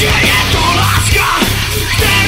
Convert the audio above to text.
Dzieje to laska!